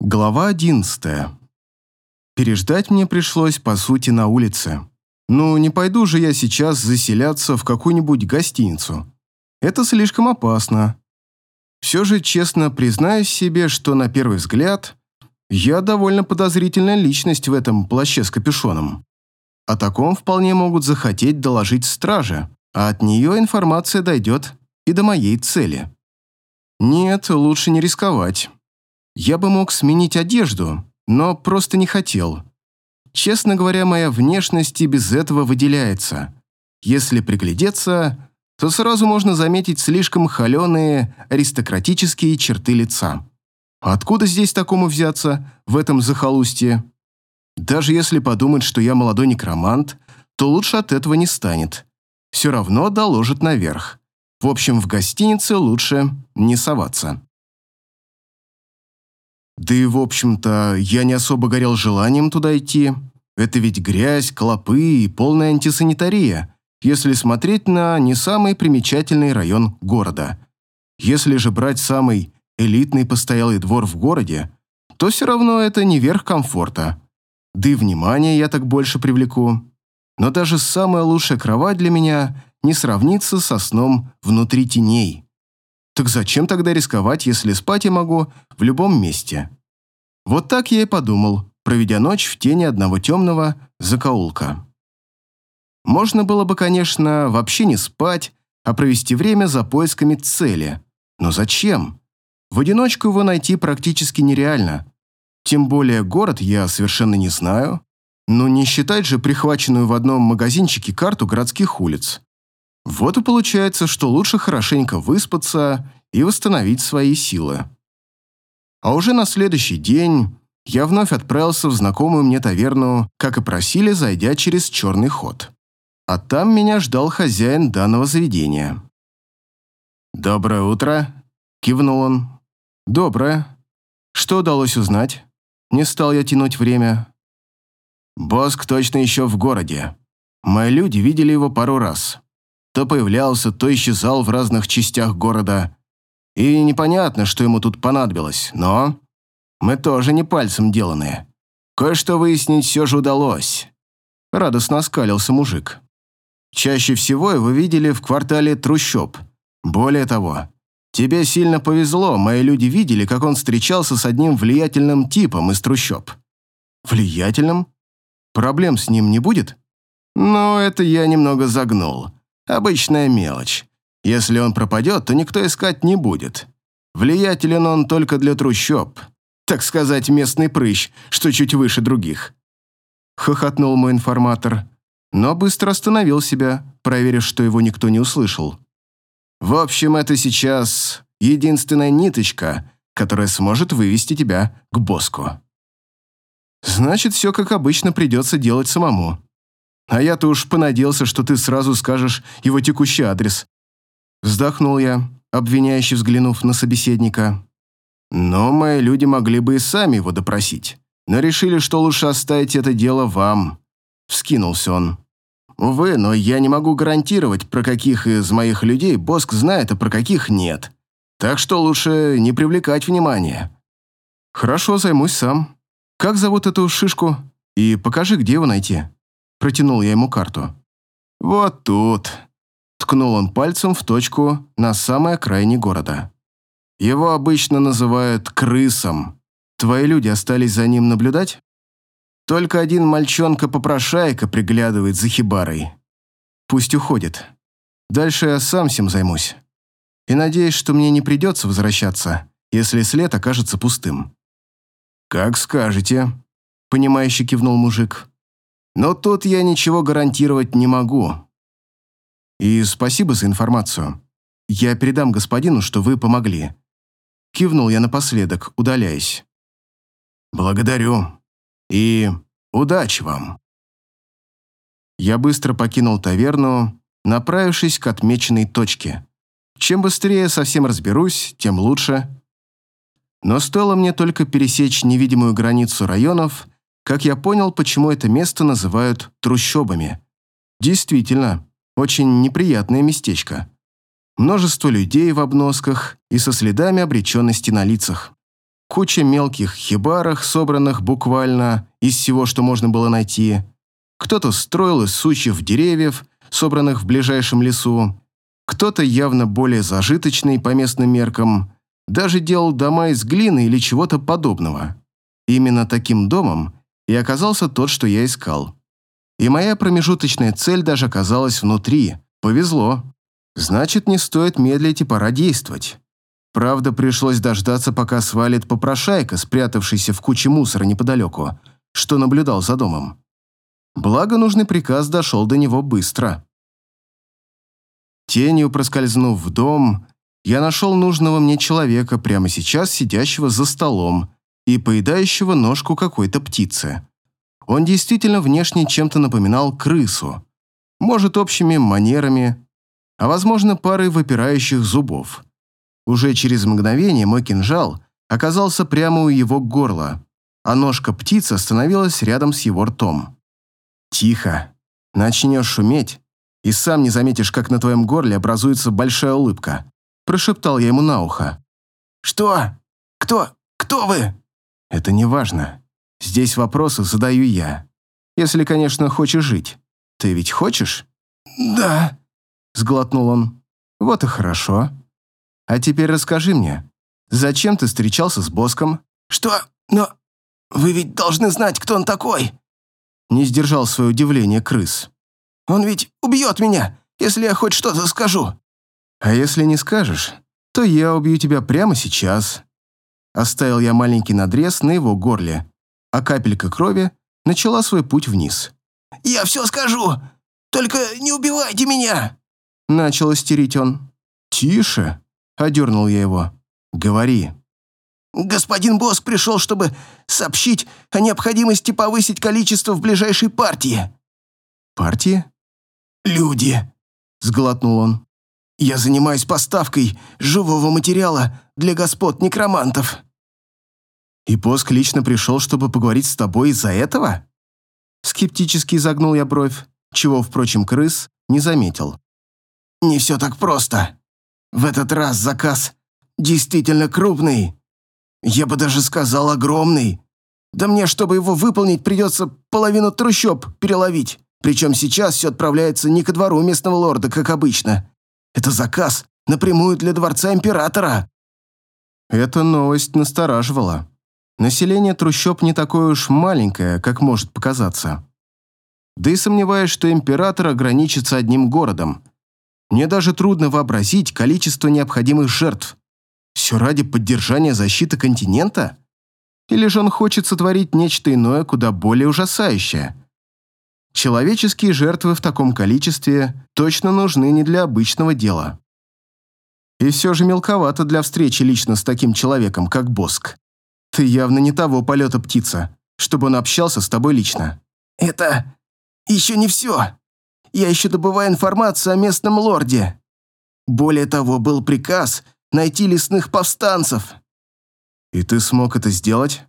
Глава одиннадцатая. Переждать мне пришлось, по сути, на улице. Ну, не пойду же я сейчас заселяться в какую-нибудь гостиницу. Это слишком опасно. Все же честно признаюсь себе, что на первый взгляд я довольно подозрительная личность в этом плаще с капюшоном. О таком вполне могут захотеть доложить страже, а от нее информация дойдет и до моей цели. Нет, лучше не рисковать. Я бы мог сменить одежду, но просто не хотел. Честно говоря, моя внешность и без этого выделяется. Если приглядеться, то сразу можно заметить слишком холеные аристократические черты лица. Откуда здесь такому взяться, в этом захолустье? Даже если подумать, что я молодой некромант, то лучше от этого не станет. Все равно доложит наверх. В общем, в гостинице лучше не соваться. Да и, в общем-то, я не особо горел желанием туда идти. Это ведь грязь, клопы и полная антисанитария, если смотреть на не самый примечательный район города. Если же брать самый элитный постоялый двор в городе, то все равно это не верх комфорта. Да и внимание я так больше привлеку. Но даже самая лучшая кровать для меня не сравнится со сном внутри теней. Так зачем тогда рисковать, если спать я могу в любом месте? Вот так я и подумал, проведя ночь в тени одного темного закоулка. Можно было бы, конечно, вообще не спать, а провести время за поисками цели. Но зачем? В одиночку его найти практически нереально. Тем более город я совершенно не знаю. Но не считать же прихваченную в одном магазинчике карту городских улиц. Вот и получается, что лучше хорошенько выспаться и восстановить свои силы. А уже на следующий день я вновь отправился в знакомую мне таверну, как и просили, зайдя через черный ход. А там меня ждал хозяин данного заведения. «Доброе утро», — кивнул он. «Доброе. Что удалось узнать?» Не стал я тянуть время. «Боск точно еще в городе. Мои люди видели его пару раз то появлялся, то исчезал в разных частях города. И непонятно, что ему тут понадобилось, но мы тоже не пальцем деланные. Кое-что выяснить все же удалось. Радостно оскалился мужик. Чаще всего его видели в квартале трущоб. Более того, тебе сильно повезло, мои люди видели, как он встречался с одним влиятельным типом из трущоб. Влиятельным? Проблем с ним не будет? Ну, это я немного загнул. Обычная мелочь. Если он пропадет, то никто искать не будет. Влиятелен он только для трущоб. Так сказать, местный прыщ, что чуть выше других. Хохотнул мой информатор, но быстро остановил себя, проверив, что его никто не услышал. В общем, это сейчас единственная ниточка, которая сможет вывести тебя к Боску. Значит, все как обычно придется делать самому. А я-то уж понадеялся, что ты сразу скажешь его текущий адрес. Вздохнул я, обвиняюще взглянув на собеседника. Но мои люди могли бы и сами его допросить, но решили, что лучше оставить это дело вам. Вскинулся он. Увы, но я не могу гарантировать, про каких из моих людей Боск знает, а про каких нет. Так что лучше не привлекать внимания. Хорошо, займусь сам. Как зовут эту шишку? И покажи, где его найти. Протянул я ему карту. «Вот тут», — ткнул он пальцем в точку на самой окраине города. «Его обычно называют крысом. Твои люди остались за ним наблюдать?» Только один мальчонка-попрошайка приглядывает за хибарой. Пусть уходит. Дальше я сам всем займусь. И надеюсь, что мне не придется возвращаться, если след окажется пустым. «Как скажете», — понимающе кивнул мужик. Но тут я ничего гарантировать не могу. И спасибо за информацию. Я передам господину, что вы помогли. Кивнул я напоследок, удаляясь. Благодарю. И удачи вам. Я быстро покинул таверну, направившись к отмеченной точке. Чем быстрее совсем разберусь, тем лучше. Но стоило мне только пересечь невидимую границу районов, как я понял, почему это место называют трущобами. Действительно, очень неприятное местечко. Множество людей в обносках и со следами обреченности на лицах. куча мелких хибарах, собранных буквально из всего, что можно было найти. Кто-то строил из сучьев деревьев, собранных в ближайшем лесу. Кто-то явно более зажиточный по местным меркам, даже делал дома из глины или чего-то подобного. Именно таким домом и оказался тот, что я искал. И моя промежуточная цель даже оказалась внутри. Повезло. Значит, не стоит медлить и пора действовать. Правда, пришлось дождаться, пока свалит попрошайка, спрятавшийся в куче мусора неподалеку, что наблюдал за домом. Благо, нужный приказ дошел до него быстро. Тенью проскользнув в дом, я нашел нужного мне человека, прямо сейчас сидящего за столом и поедающего ножку какой-то птицы. Он действительно внешне чем-то напоминал крысу. Может, общими манерами, а возможно, парой выпирающих зубов. Уже через мгновение мой кинжал оказался прямо у его горла, а ножка птицы остановилась рядом с его ртом. «Тихо. Начнешь шуметь, и сам не заметишь, как на твоем горле образуется большая улыбка», прошептал я ему на ухо. «Что? Кто? Кто вы?» «Это не важно. Здесь вопросы задаю я. Если, конечно, хочешь жить. Ты ведь хочешь?» «Да», — сглотнул он. «Вот и хорошо. А теперь расскажи мне, зачем ты встречался с Боском?» «Что? Но вы ведь должны знать, кто он такой!» Не сдержал свое удивление крыс. «Он ведь убьет меня, если я хоть что-то скажу!» «А если не скажешь, то я убью тебя прямо сейчас». Оставил я маленький надрез на его горле, а капелька крови начала свой путь вниз. «Я все скажу! Только не убивайте меня!» Начал истерить он. «Тише!» Одернул я его. «Говори». «Господин Босс пришел, чтобы сообщить о необходимости повысить количество в ближайшей партии». «Партии?» «Люди», — сглотнул он. «Я занимаюсь поставкой живого материала для господ некромантов». «И Боск лично пришел, чтобы поговорить с тобой из-за этого?» Скептически изогнул я бровь, чего, впрочем, крыс не заметил. «Не все так просто», в этот раз заказ действительно крупный. Я бы даже сказал огромный. Да мне, чтобы его выполнить, придется половину трущоб переловить. Причем сейчас все отправляется не ко двору местного лорда, как обычно. Это заказ напрямую для дворца императора. Эта новость настораживала. Население трущоб не такое уж маленькое, как может показаться. Да и сомневаюсь, что император ограничится одним городом. Мне даже трудно вообразить количество необходимых жертв. Все ради поддержания защиты континента? Или же он хочет сотворить нечто иное, куда более ужасающее? Человеческие жертвы в таком количестве точно нужны не для обычного дела. И все же мелковато для встречи лично с таким человеком, как Боск. Ты явно не того полета птица, чтобы он общался с тобой лично. Это еще не все я еще добываю информацию о местном лорде. Более того, был приказ найти лесных повстанцев». «И ты смог это сделать?»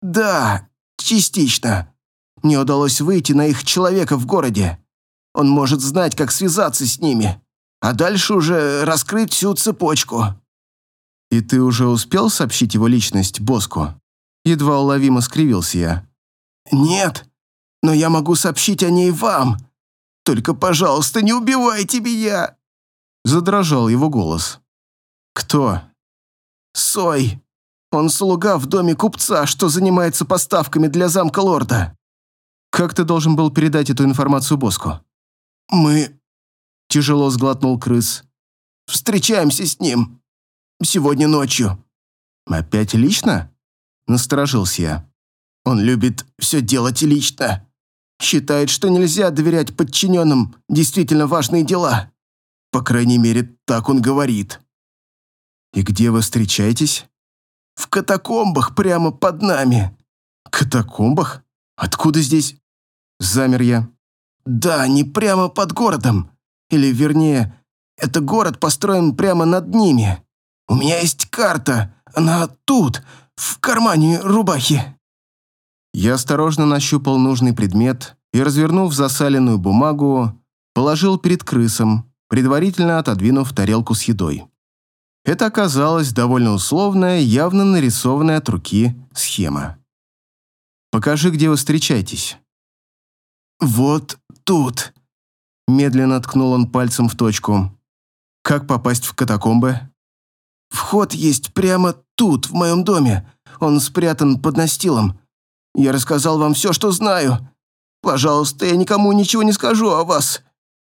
«Да, частично. Мне удалось выйти на их человека в городе. Он может знать, как связаться с ними, а дальше уже раскрыть всю цепочку». «И ты уже успел сообщить его личность Боску?» Едва уловимо скривился я. «Нет, но я могу сообщить о ней вам. Только, пожалуйста, не убивайте меня!» Задрожал его голос. «Кто?» «Сой. Он слуга в доме купца, что занимается поставками для замка лорда». «Как ты должен был передать эту информацию Боску?» «Мы...» Тяжело сглотнул крыс. «Встречаемся с ним. Сегодня ночью». «Опять лично?» Насторожился я. «Он любит все делать лично. Считает, что нельзя доверять подчиненным действительно важные дела. По крайней мере, так он говорит. «И где вы встречаетесь?» «В катакомбах прямо под нами». «Катакомбах? Откуда здесь?» Замер я. «Да, не прямо под городом. Или, вернее, это город построен прямо над ними. У меня есть карта, она тут, в кармане рубахи». Я осторожно нащупал нужный предмет и, развернув засаленную бумагу, положил перед крысом, предварительно отодвинув тарелку с едой. Это оказалась довольно условная, явно нарисованная от руки схема. «Покажи, где вы встречаетесь». «Вот тут», — медленно ткнул он пальцем в точку. «Как попасть в катакомбы?» «Вход есть прямо тут, в моем доме. Он спрятан под настилом. Я рассказал вам все, что знаю. Пожалуйста, я никому ничего не скажу о вас.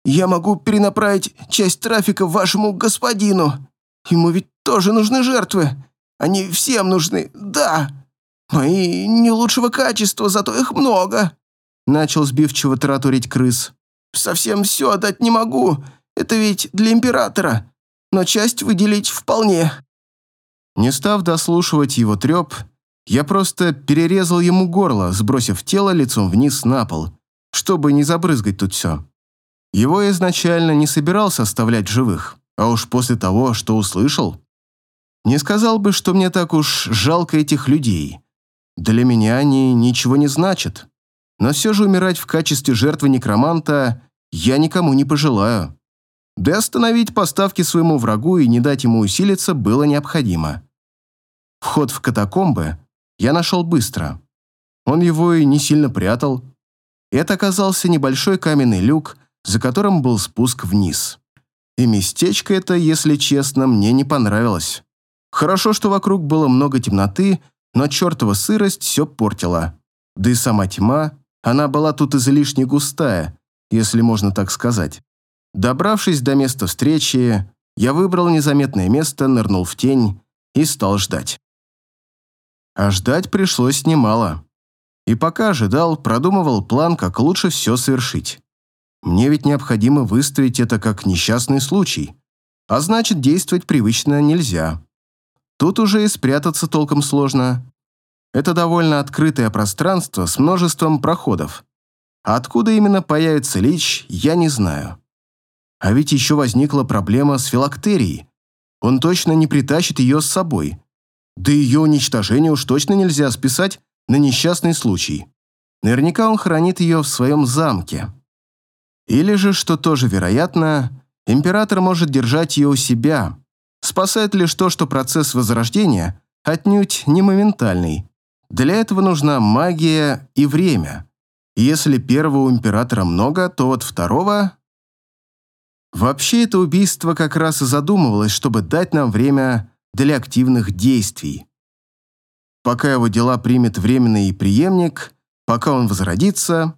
Я могу перенаправить часть трафика вашему господину. Ему ведь тоже нужны жертвы. Они всем нужны, да. Мои не лучшего качества, зато их много. Начал сбивчиво таратурить крыс. Совсем все отдать не могу. Это ведь для императора. Но часть выделить вполне. Не став дослушивать его треп, я просто перерезал ему горло, сбросив тело лицом вниз на пол, чтобы не забрызгать тут все. Его изначально не собирался оставлять живых. А уж после того, что услышал, не сказал бы, что мне так уж жалко этих людей. Для меня они ничего не значат. Но все же умирать в качестве жертвы некроманта я никому не пожелаю. Да и остановить поставки своему врагу и не дать ему усилиться было необходимо. Вход в катакомбы я нашел быстро. Он его и не сильно прятал. Это оказался небольшой каменный люк, за которым был спуск вниз. И местечко это, если честно, мне не понравилось. Хорошо, что вокруг было много темноты, но чертова сырость все портила. Да и сама тьма, она была тут излишне густая, если можно так сказать. Добравшись до места встречи, я выбрал незаметное место, нырнул в тень и стал ждать. А ждать пришлось немало. И пока ожидал, продумывал план, как лучше все совершить. Мне ведь необходимо выставить это как несчастный случай, а значит, действовать привычно нельзя. Тут уже и спрятаться толком сложно. Это довольно открытое пространство с множеством проходов. А откуда именно появится Лич, я не знаю. А ведь еще возникла проблема с филактерией. Он точно не притащит ее с собой. Да ее уничтожение уж точно нельзя списать на несчастный случай. Наверняка он хранит ее в своем замке. Или же, что тоже вероятно, император может держать ее у себя. Спасает лишь то, что процесс возрождения отнюдь не моментальный. Для этого нужна магия и время. Если первого императора много, то вот второго... Вообще это убийство как раз и задумывалось, чтобы дать нам время для активных действий. Пока его дела примет временный преемник, пока он возродится,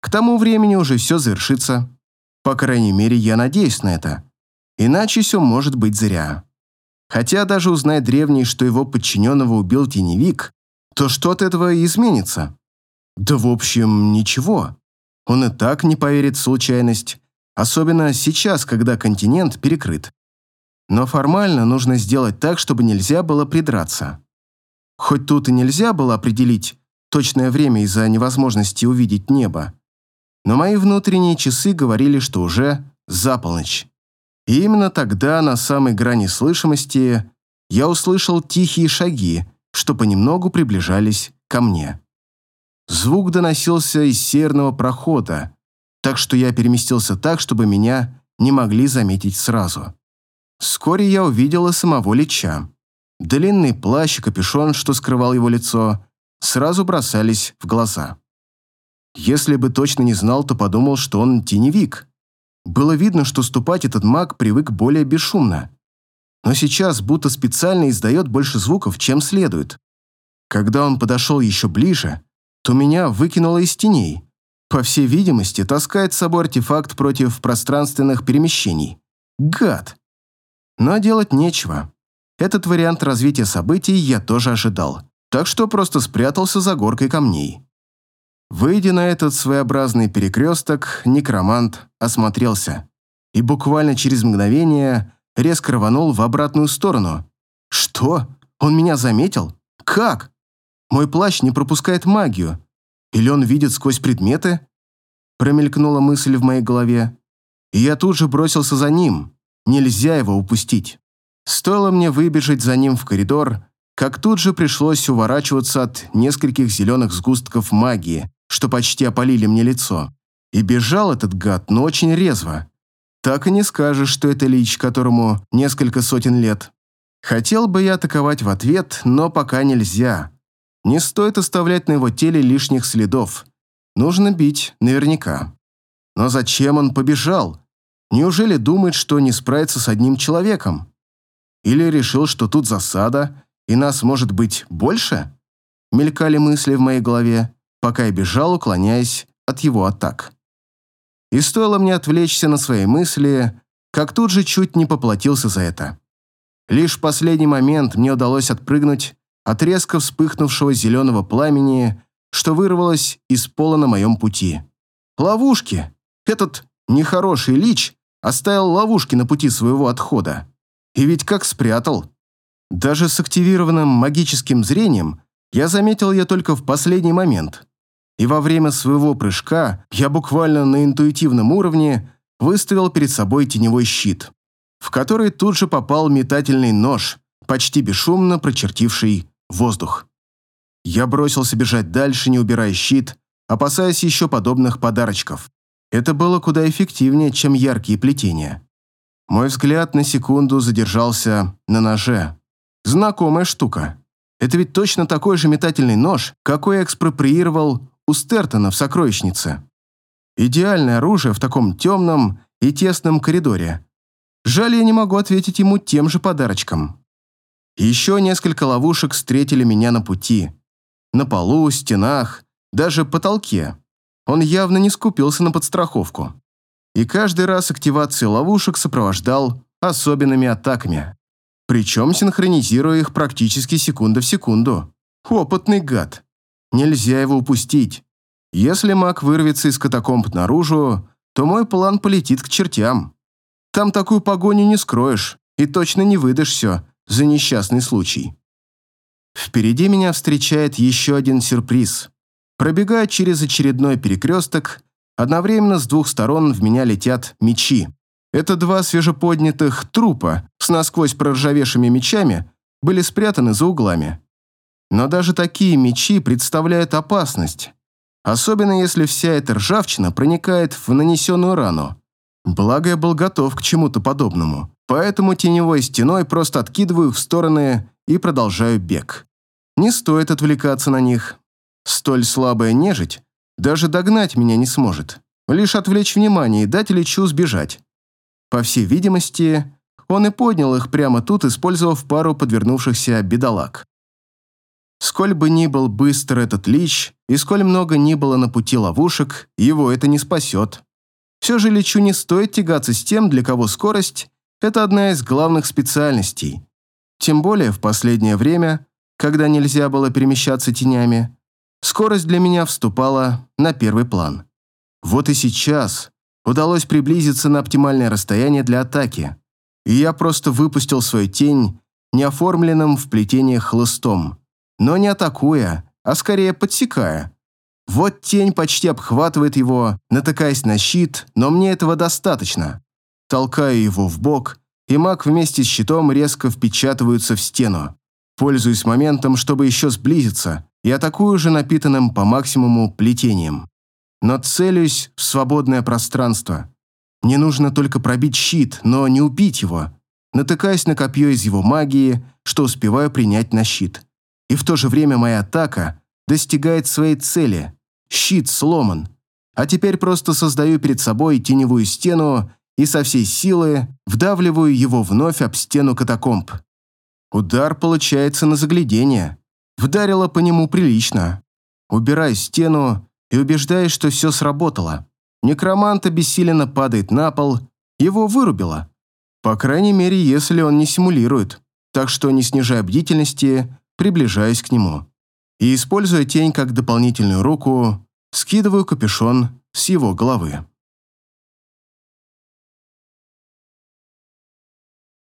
к тому времени уже все завершится. По крайней мере, я надеюсь на это. Иначе все может быть зря. Хотя даже узнай древний, что его подчиненного убил теневик, то что от этого изменится? Да в общем, ничего. Он и так не поверит в случайность, особенно сейчас, когда континент перекрыт. Но формально нужно сделать так, чтобы нельзя было придраться. Хоть тут и нельзя было определить точное время из-за невозможности увидеть небо, но мои внутренние часы говорили, что уже за полночь. И именно тогда, на самой грани слышимости, я услышал тихие шаги, что понемногу приближались ко мне. Звук доносился из северного прохода, так что я переместился так, чтобы меня не могли заметить сразу. Вскоре я увидела самого Лича. Длинный плащ и капюшон, что скрывал его лицо, сразу бросались в глаза. Если бы точно не знал, то подумал, что он теневик. Было видно, что ступать этот маг привык более бесшумно. Но сейчас будто специально издает больше звуков, чем следует. Когда он подошел еще ближе, то меня выкинуло из теней. По всей видимости, таскает с собой артефакт против пространственных перемещений. Гад! Но делать нечего. Этот вариант развития событий я тоже ожидал, так что просто спрятался за горкой камней. Выйдя на этот своеобразный перекресток, некромант осмотрелся и буквально через мгновение резко рванул в обратную сторону. «Что? Он меня заметил? Как? Мой плащ не пропускает магию. Или он видит сквозь предметы?» Промелькнула мысль в моей голове. И я тут же бросился за ним. Нельзя его упустить. Стоило мне выбежать за ним в коридор, как тут же пришлось уворачиваться от нескольких зеленых сгустков магии, что почти опалили мне лицо. И бежал этот гад, но очень резво. Так и не скажешь, что это лич, которому несколько сотен лет. Хотел бы я атаковать в ответ, но пока нельзя. Не стоит оставлять на его теле лишних следов. Нужно бить наверняка. Но зачем он побежал? Неужели думает, что не справится с одним человеком? Или решил, что тут засада, и нас может быть больше? Мелькали мысли в моей голове, пока я бежал, уклоняясь от его атак. И стоило мне отвлечься на свои мысли, как тут же чуть не поплатился за это. Лишь в последний момент мне удалось отпрыгнуть от резко вспыхнувшего зеленого пламени, что вырвалось из пола на моем пути. Ловушки! Этот нехороший лич оставил ловушки на пути своего отхода. И ведь как спрятал. Даже с активированным магическим зрением я заметил ее только в последний момент. И во время своего прыжка я буквально на интуитивном уровне выставил перед собой теневой щит, в который тут же попал метательный нож, почти бесшумно прочертивший воздух. Я бросился бежать дальше, не убирая щит, опасаясь еще подобных подарочков. Это было куда эффективнее, чем яркие плетения. Мой взгляд на секунду задержался на ноже. Знакомая штука. Это ведь точно такой же метательный нож, какой экспроприировал у Стертона в сокровищнице. Идеальное оружие в таком темном и тесном коридоре. Жаль, я не могу ответить ему тем же подарочком. Еще несколько ловушек встретили меня на пути. На полу, стенах, даже потолке. Он явно не скупился на подстраховку. И каждый раз активацию ловушек сопровождал особенными атаками. Причем синхронизируя их практически секунда в секунду. Опытный гад. Нельзя его упустить. Если маг вырвется из катакомб наружу, то мой план полетит к чертям. Там такую погоню не скроешь и точно не выдашь все за несчастный случай. Впереди меня встречает еще один сюрприз. Пробегая через очередной перекресток, одновременно с двух сторон в меня летят мечи. Это два свежеподнятых трупа с насквозь проржавевшими мечами были спрятаны за углами. Но даже такие мечи представляют опасность, особенно если вся эта ржавчина проникает в нанесенную рану. Благо я был готов к чему-то подобному, поэтому теневой стеной просто откидываю в стороны и продолжаю бег. Не стоит отвлекаться на них. Столь слабая нежить даже догнать меня не сможет, лишь отвлечь внимание и дать лечу сбежать. По всей видимости, он и поднял их прямо тут, использовав пару подвернувшихся бедолаг. Сколь бы ни был быстр этот лич, и сколь много ни было на пути ловушек, его это не спасет. Все же личу не стоит тягаться с тем, для кого скорость – это одна из главных специальностей. Тем более в последнее время, когда нельзя было перемещаться тенями, скорость для меня вступала на первый план. Вот и сейчас удалось приблизиться на оптимальное расстояние для атаки, и я просто выпустил свою тень неоформленным в плетениях хлыстом но не атакуя, а скорее подсекая. Вот тень почти обхватывает его, натыкаясь на щит, но мне этого достаточно. Толкаю его в бок, и маг вместе с щитом резко впечатываются в стену. Пользуюсь моментом, чтобы еще сблизиться, и атакую уже напитанным по максимуму плетением. Но целюсь в свободное пространство. Мне нужно только пробить щит, но не убить его. Натыкаясь на копье из его магии, что успеваю принять на щит и в то же время моя атака достигает своей цели. Щит сломан. А теперь просто создаю перед собой теневую стену и со всей силы вдавливаю его вновь об стену катакомб. Удар получается на заглядение. Вдарило по нему прилично. Убираю стену и убеждаюсь, что все сработало. Некромант обессиленно падает на пол, его вырубило. По крайней мере, если он не симулирует. Так что, не снижая бдительности, приближаюсь к нему. И, используя тень как дополнительную руку, скидываю капюшон с его головы.